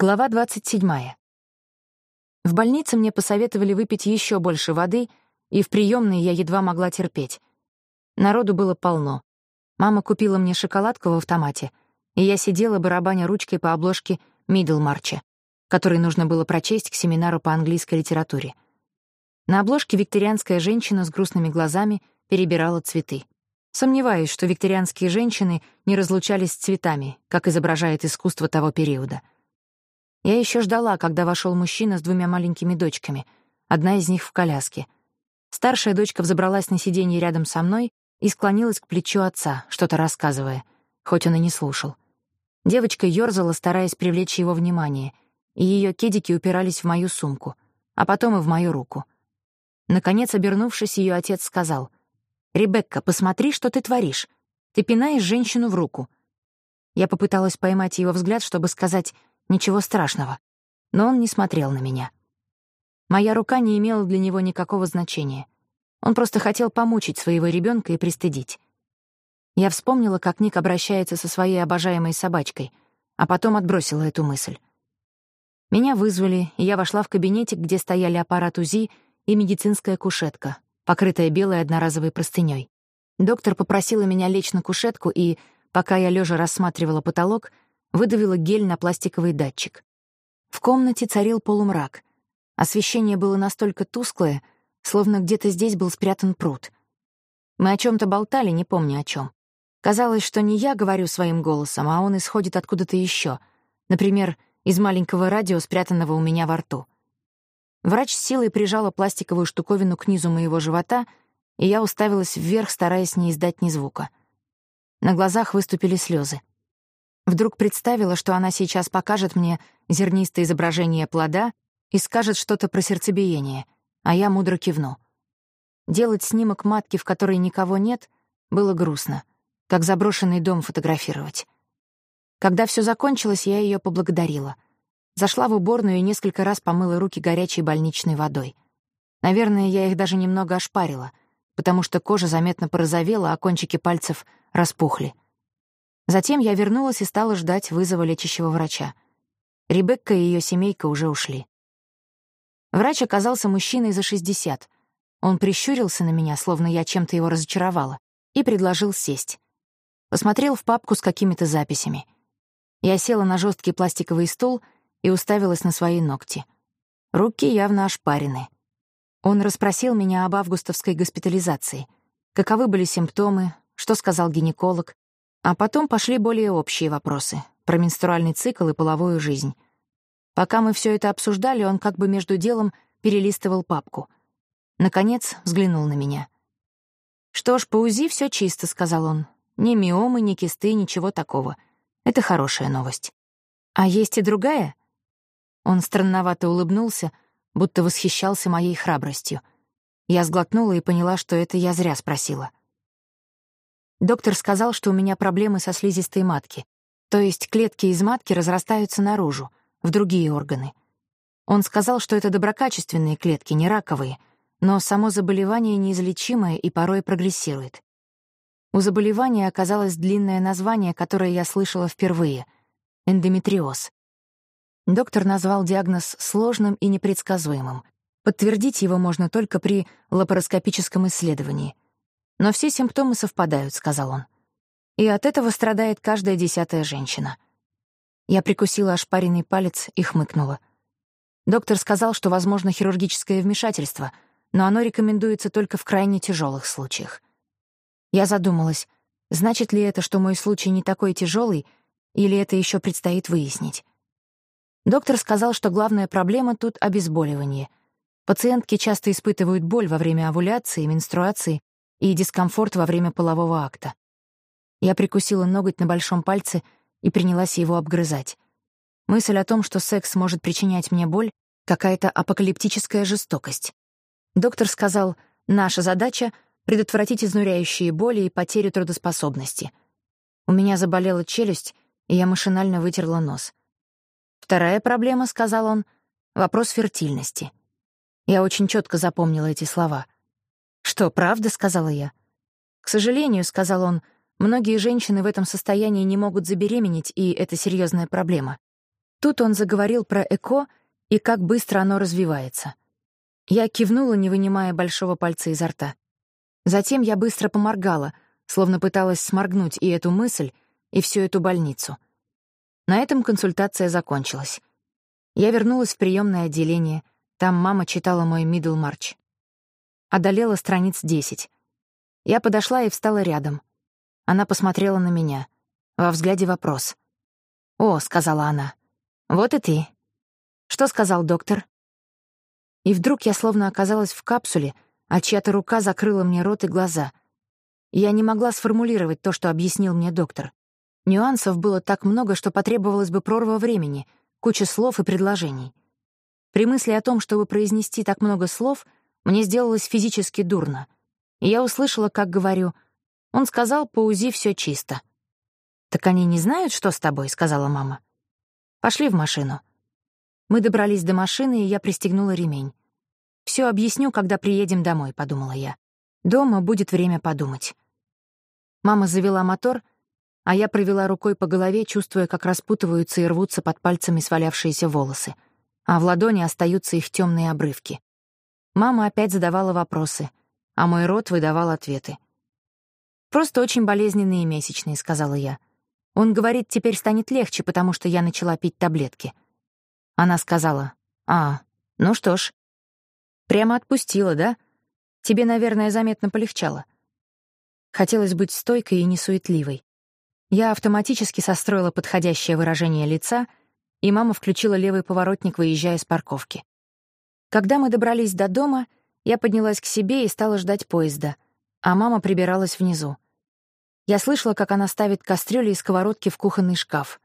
Глава 27. В больнице мне посоветовали выпить еще больше воды, и в приемной я едва могла терпеть. Народу было полно. Мама купила мне шоколадку в автомате, и я сидела, барабаня ручкой по обложке Миддлмарча, который нужно было прочесть к семинару по английской литературе. На обложке викторианская женщина с грустными глазами перебирала цветы. Сомневаюсь, что викторианские женщины не разлучались с цветами, как изображает искусство того периода — я еще ждала, когда вошел мужчина с двумя маленькими дочками, одна из них в коляске. Старшая дочка взобралась на сиденье рядом со мной и склонилась к плечу отца, что-то рассказывая, хоть он и не слушал. Девочка ёрзала, стараясь привлечь его внимание, и ее кедики упирались в мою сумку, а потом и в мою руку. Наконец, обернувшись, ее отец сказал, «Ребекка, посмотри, что ты творишь. Ты пинаешь женщину в руку». Я попыталась поймать его взгляд, чтобы сказать Ничего страшного. Но он не смотрел на меня. Моя рука не имела для него никакого значения. Он просто хотел помучить своего ребенка и пристыдить. Я вспомнила, как Ник обращается со своей обожаемой собачкой, а потом отбросила эту мысль. Меня вызвали, и я вошла в кабинетик, где стояли аппарат УЗИ и медицинская кушетка, покрытая белой одноразовой простыней. Доктор попросила меня лечь на кушетку, и, пока я лежа рассматривала потолок, выдавила гель на пластиковый датчик. В комнате царил полумрак. Освещение было настолько тусклое, словно где-то здесь был спрятан пруд. Мы о чем то болтали, не помню о чем. Казалось, что не я говорю своим голосом, а он исходит откуда-то еще, например, из маленького радио, спрятанного у меня во рту. Врач с силой прижала пластиковую штуковину к низу моего живота, и я уставилась вверх, стараясь не издать ни звука. На глазах выступили слезы. Вдруг представила, что она сейчас покажет мне зернистое изображение плода и скажет что-то про сердцебиение, а я мудро кивну. Делать снимок матки, в которой никого нет, было грустно, как заброшенный дом фотографировать. Когда все закончилось, я ее поблагодарила. Зашла в уборную и несколько раз помыла руки горячей больничной водой. Наверное, я их даже немного ошпарила, потому что кожа заметно порозовела, а кончики пальцев распухли. Затем я вернулась и стала ждать вызова лечащего врача. Ребекка и ее семейка уже ушли. Врач оказался мужчиной за 60. Он прищурился на меня, словно я чем-то его разочаровала, и предложил сесть. Посмотрел в папку с какими-то записями. Я села на жесткий пластиковый стул и уставилась на свои ногти. Руки явно ошпарены. Он расспросил меня об августовской госпитализации. Каковы были симптомы, что сказал гинеколог, а потом пошли более общие вопросы про менструальный цикл и половую жизнь. Пока мы все это обсуждали, он как бы между делом перелистывал папку. Наконец взглянул на меня. «Что ж, по УЗИ все чисто», — сказал он. «Ни миомы, ни кисты, ничего такого. Это хорошая новость». «А есть и другая?» Он странновато улыбнулся, будто восхищался моей храбростью. Я сглотнула и поняла, что это я зря спросила. Доктор сказал, что у меня проблемы со слизистой матки, то есть клетки из матки разрастаются наружу, в другие органы. Он сказал, что это доброкачественные клетки, не раковые, но само заболевание неизлечимое и порой прогрессирует. У заболевания оказалось длинное название, которое я слышала впервые — эндометриоз. Доктор назвал диагноз сложным и непредсказуемым. Подтвердить его можно только при лапароскопическом исследовании — но все симптомы совпадают, сказал он. И от этого страдает каждая десятая женщина. Я прикусила ошпаренный палец и хмыкнула. Доктор сказал, что возможно хирургическое вмешательство, но оно рекомендуется только в крайне тяжелых случаях. Я задумалась, значит ли это, что мой случай не такой тяжелый, или это еще предстоит выяснить. Доктор сказал, что главная проблема тут — обезболивание. Пациентки часто испытывают боль во время овуляции, менструации и дискомфорт во время полового акта. Я прикусила ноготь на большом пальце и принялась его обгрызать. Мысль о том, что секс может причинять мне боль, какая-то апокалиптическая жестокость. Доктор сказал, наша задача — предотвратить изнуряющие боли и потерю трудоспособности. У меня заболела челюсть, и я машинально вытерла нос. Вторая проблема, — сказал он, — вопрос фертильности. Я очень четко запомнила эти слова — «Что, правда?» — сказала я. «К сожалению», — сказал он, — «многие женщины в этом состоянии не могут забеременеть, и это серьезная проблема. Тут он заговорил про ЭКО и как быстро оно развивается. Я кивнула, не вынимая большого пальца изо рта. Затем я быстро поморгала, словно пыталась сморгнуть и эту мысль, и всю эту больницу. На этом консультация закончилась. Я вернулась в приемное отделение, там мама читала мой Миддлмарч. Одолела страниц десять. Я подошла и встала рядом. Она посмотрела на меня. Во взгляде вопрос. «О», — сказала она, — «вот и ты». «Что сказал доктор?» И вдруг я словно оказалась в капсуле, а чья-то рука закрыла мне рот и глаза. Я не могла сформулировать то, что объяснил мне доктор. Нюансов было так много, что потребовалось бы прорва времени, куча слов и предложений. При мысли о том, чтобы произнести так много слов, мне сделалось физически дурно. И я услышала, как говорю, он сказал, по УЗИ все чисто. «Так они не знают, что с тобой?» — сказала мама. «Пошли в машину». Мы добрались до машины, и я пристегнула ремень. Все объясню, когда приедем домой», — подумала я. «Дома будет время подумать». Мама завела мотор, а я провела рукой по голове, чувствуя, как распутываются и рвутся под пальцами свалявшиеся волосы, а в ладони остаются их темные обрывки. Мама опять задавала вопросы, а мой рот выдавал ответы. «Просто очень болезненные месячные», — сказала я. Он говорит, теперь станет легче, потому что я начала пить таблетки. Она сказала, «А, ну что ж». Прямо отпустила, да? Тебе, наверное, заметно полегчало. Хотелось быть стойкой и несуетливой. Я автоматически состроила подходящее выражение лица, и мама включила левый поворотник, выезжая с парковки. Когда мы добрались до дома, я поднялась к себе и стала ждать поезда, а мама прибиралась внизу. Я слышала, как она ставит кастрюли и сковородки в кухонный шкаф.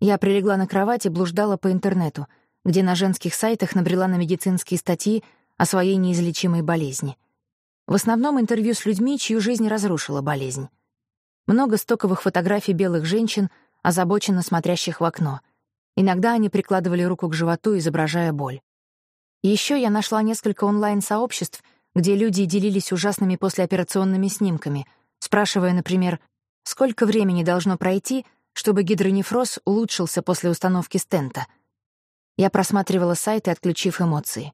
Я прилегла на кровать и блуждала по интернету, где на женских сайтах набрела на медицинские статьи о своей неизлечимой болезни. В основном интервью с людьми, чью жизнь разрушила болезнь. Много стоковых фотографий белых женщин, озабоченно смотрящих в окно. Иногда они прикладывали руку к животу, изображая боль. Еще я нашла несколько онлайн-сообществ, где люди делились ужасными послеоперационными снимками — спрашивая, например, сколько времени должно пройти, чтобы гидронефроз улучшился после установки стента. Я просматривала сайты, отключив эмоции.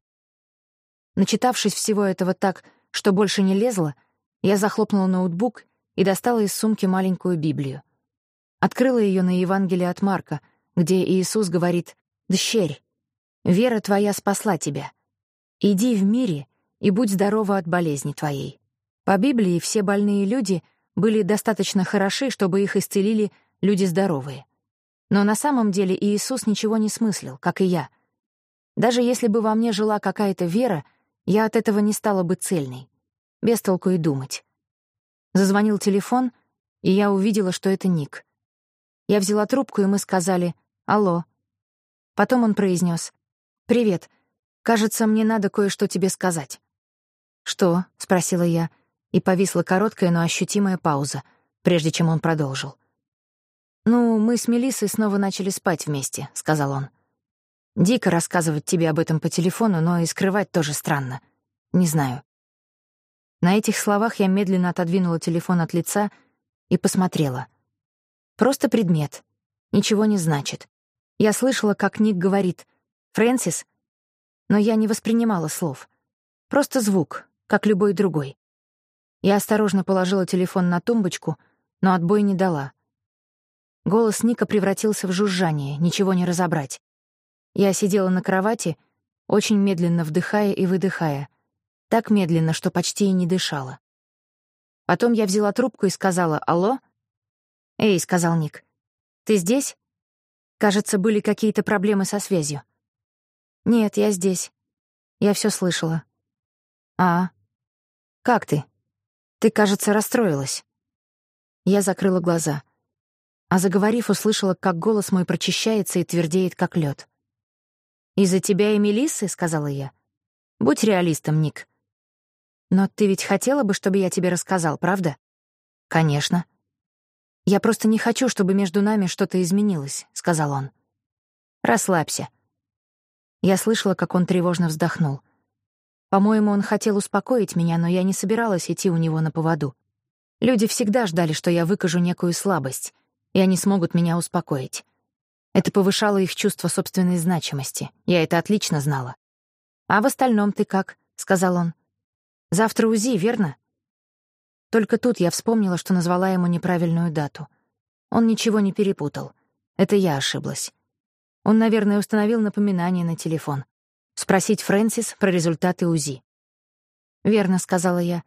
Начитавшись всего этого так, что больше не лезла, я захлопнула ноутбук и достала из сумки маленькую Библию. Открыла ее на Евангелие от Марка, где Иисус говорит «Дщерь, вера твоя спасла тебя. Иди в мире и будь здорова от болезни твоей». По Библии все больные люди были достаточно хороши, чтобы их исцелили люди здоровые. Но на самом деле Иисус ничего не смыслил, как и я. Даже если бы во мне жила какая-то вера, я от этого не стала бы цельной. Без толку и думать. Зазвонил телефон, и я увидела, что это Ник. Я взяла трубку, и мы сказали «Алло». Потом он произнес «Привет. Кажется, мне надо кое-что тебе сказать». «Что?» — спросила я и повисла короткая, но ощутимая пауза, прежде чем он продолжил. «Ну, мы с Мелиссой снова начали спать вместе», — сказал он. «Дико рассказывать тебе об этом по телефону, но и скрывать тоже странно. Не знаю». На этих словах я медленно отодвинула телефон от лица и посмотрела. Просто предмет. Ничего не значит. Я слышала, как Ник говорит «Фрэнсис», но я не воспринимала слов. Просто звук, как любой другой. Я осторожно положила телефон на тумбочку, но отбой не дала. Голос Ника превратился в жужжание, ничего не разобрать. Я сидела на кровати, очень медленно вдыхая и выдыхая. Так медленно, что почти и не дышала. Потом я взяла трубку и сказала «Алло?» «Эй», — сказал Ник, — «ты здесь?» Кажется, были какие-то проблемы со связью. «Нет, я здесь. Я все слышала». «А, как ты?» Ты, кажется, расстроилась». Я закрыла глаза. А заговорив, услышала, как голос мой прочищается и твердеет, как лед. «Из-за тебя и Мелиссы?» — сказала я. «Будь реалистом, Ник». «Но ты ведь хотела бы, чтобы я тебе рассказал, правда?» «Конечно». «Я просто не хочу, чтобы между нами что-то изменилось», — сказал он. «Расслабься». Я слышала, как он тревожно вздохнул. По-моему, он хотел успокоить меня, но я не собиралась идти у него на поводу. Люди всегда ждали, что я выкажу некую слабость, и они смогут меня успокоить. Это повышало их чувство собственной значимости. Я это отлично знала. «А в остальном ты как?» — сказал он. «Завтра УЗИ, верно?» Только тут я вспомнила, что назвала ему неправильную дату. Он ничего не перепутал. Это я ошиблась. Он, наверное, установил напоминание на телефон. Спросить Фрэнсис про результаты УЗИ. «Верно», — сказала я.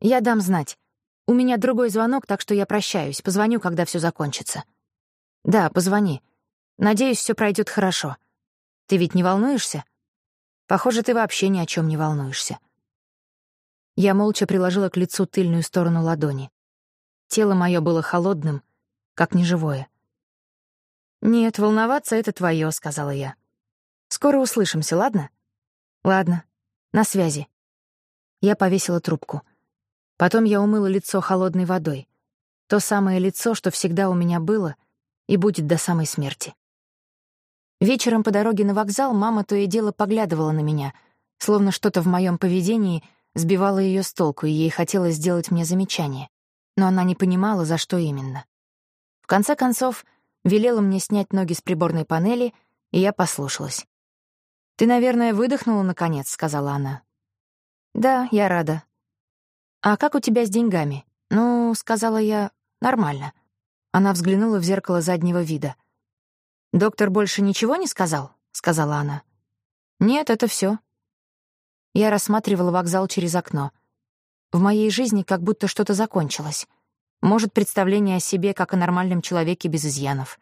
«Я дам знать. У меня другой звонок, так что я прощаюсь. Позвоню, когда все закончится». «Да, позвони. Надеюсь, все пройдет хорошо. Ты ведь не волнуешься? Похоже, ты вообще ни о чем не волнуешься». Я молча приложила к лицу тыльную сторону ладони. Тело мое было холодным, как неживое. «Нет, волноваться — это твое», — сказала я. «Скоро услышимся, ладно?» «Ладно. На связи». Я повесила трубку. Потом я умыла лицо холодной водой. То самое лицо, что всегда у меня было и будет до самой смерти. Вечером по дороге на вокзал мама то и дело поглядывала на меня, словно что-то в моем поведении сбивало ее с толку, и ей хотелось сделать мне замечание. Но она не понимала, за что именно. В конце концов, велела мне снять ноги с приборной панели, и я послушалась. «Ты, наверное, выдохнула, наконец», — сказала она. «Да, я рада». «А как у тебя с деньгами?» «Ну, — сказала я, — нормально». Она взглянула в зеркало заднего вида. «Доктор больше ничего не сказал?» — сказала она. «Нет, это все. Я рассматривала вокзал через окно. В моей жизни как будто что-то закончилось. Может, представление о себе как о нормальном человеке без изъянов.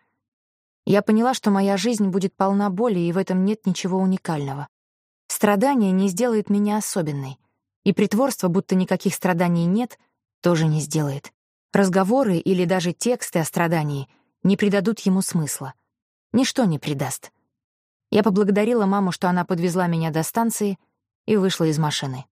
Я поняла, что моя жизнь будет полна боли, и в этом нет ничего уникального. Страдание не сделает меня особенной. И притворство, будто никаких страданий нет, тоже не сделает. Разговоры или даже тексты о страдании не придадут ему смысла. Ничто не придаст. Я поблагодарила маму, что она подвезла меня до станции, и вышла из машины.